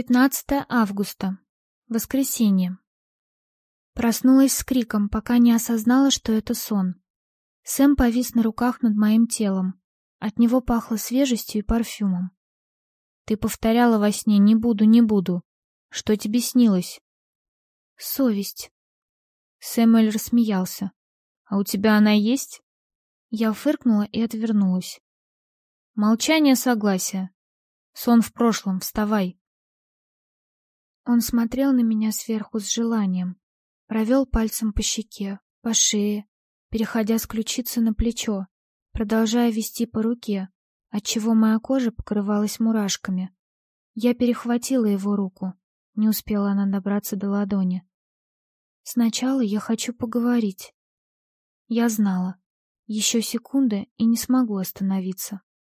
15 августа. Воскресенье. Проснулась с криком, пока не осознала, что это сон. Сэм повис на руках над моим телом. От него пахло свежестью и парфюмом. Ты повторяла во сне «не буду, не буду». Что тебе снилось? Совесть. Сэмюэль рассмеялся. А у тебя она есть? Я фыркнула и отвернулась. Молчание согласия. Сон в прошлом, вставай. Он смотрел на меня сверху с желанием, провел пальцем по щеке, по шее, переходя с ключицы на плечо, продолжая вести по руке, отчего моя кожа покрывалась мурашками. Я перехватила его руку, не успела она добраться до ладони. Сначала я хочу поговорить. Я знала. Еще секунды и не смогу остановиться.